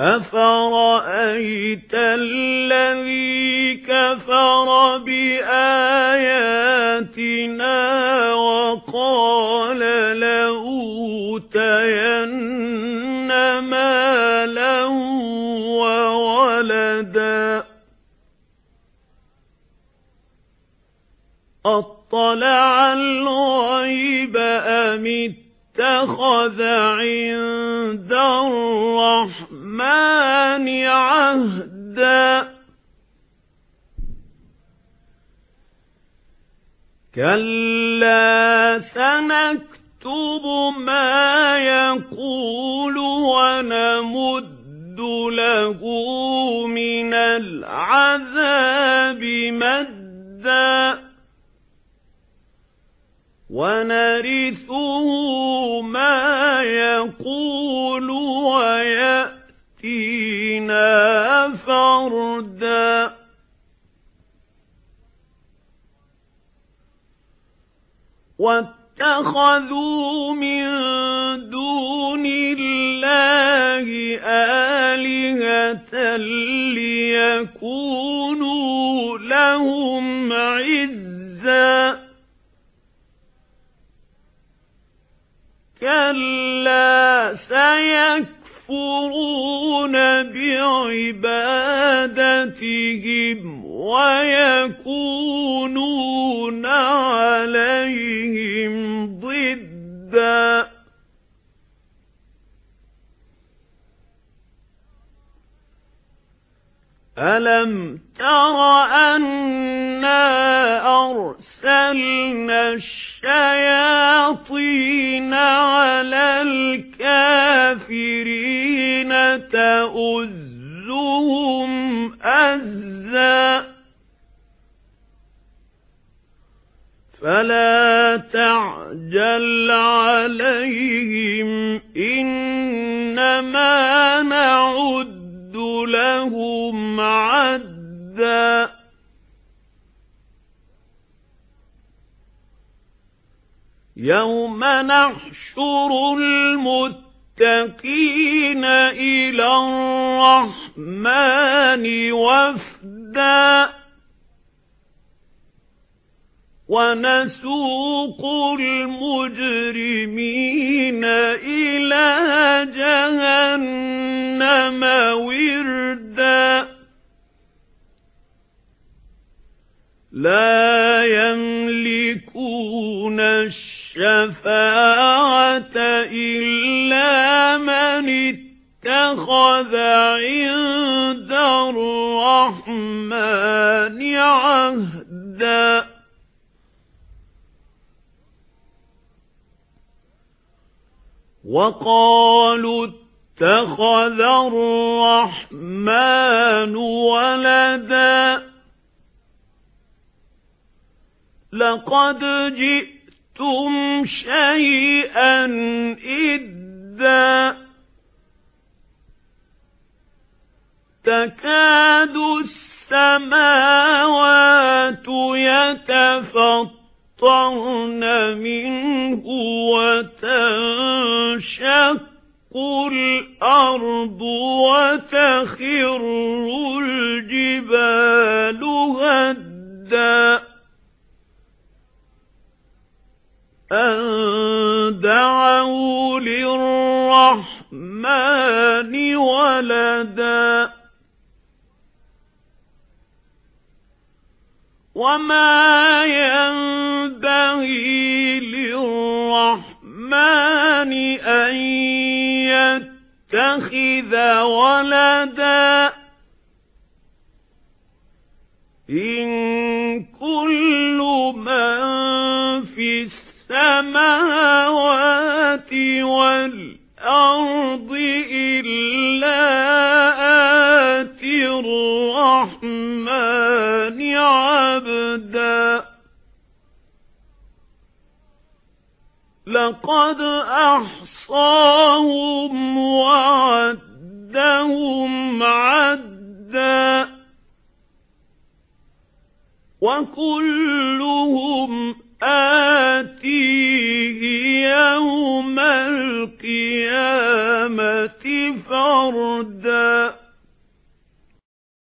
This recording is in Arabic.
أَفَرَأَيْتَ الَّذِي كَفَرَ بِآيَاتِنَا وَقَالَ لَأُوتَيَنَّ مَالًا وَوَلَدًا أَطَّلَعَ الْغَيْبَ أَمِ اتَّخَذَ عِندَ الرَّحْمَنِ عَهْدًا. كَلَّا سَنَكْتُبُ مَا يَقُولُ وَنَمُدُّ لَهُ مِنَ الْعَذَابِ مَدًّا. وَنَرِثُهُ مَا يَقُولُ فَرْدًا. وَاتَّخَذُوا مِن دُونِ اللَّهِ آلِهَةً لِيَكُونُوا لَهُمْ عِزًّا. كَلَّا سَيَكْفُرُونَ بِعِبَادَتِهِمْ وَيَكُونُونَ عَلَيْهِمْ ضِدًّا أَلَمْ تَرَ أَنَّا أَرْسَلْنَا تَؤُزُّهُمْ أَزًّا فَلَا تَعْجَلْ عَلَيْهِمْ إِنَّمَا نَعُدُّ لَهُمْ عَدًّا يَوْمَ نَحْشُرُ الْمُتَّقِينَ إِلَى الرَّحْمَنِ وَفْدًا. وَنَسُوقُ الْمُجْرِمِينَ إِلَى جَهَنَّمَ وِرْدًا. لَا يَمْلِكُونَ الشَّفَاعَةَ إِلَّا اتَّخَذَ عِندَ الرَّحْمَنِ عَهْدًا. وَقَالُوا اتَّخَذَ الرَّحْمَنُ وَلَدًا. لَقَدْ جِئْتُمْ شَيْئًا إِدًّا. تَكَادُ السَّمَاوَاتُ يَتَفَطَّرْنَ مِنْهُ وَتَنشَقُّ الْأَرْضُ وَتَخِرُّ الْجِبَالُ هَدًّا. أَن دَعَوْا لِلرَّحْمَنِ وَلَدًا. وَمَا يَنبَغِي لِلرَّحْمَنِ أَن يَتَّخِذَ وَلَدًا إِن كُلُّ مَن فِي السَّمَاوَاتِ وَالْأَرْضِ إِلَّا آتِي الرَّحْمَنِ عَبْدًا لَقَدْ أَحْصَاهُمْ وَعَدَّهُمْ عَدًّا. وَكُلُّهُمْ